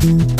Mm-hmm.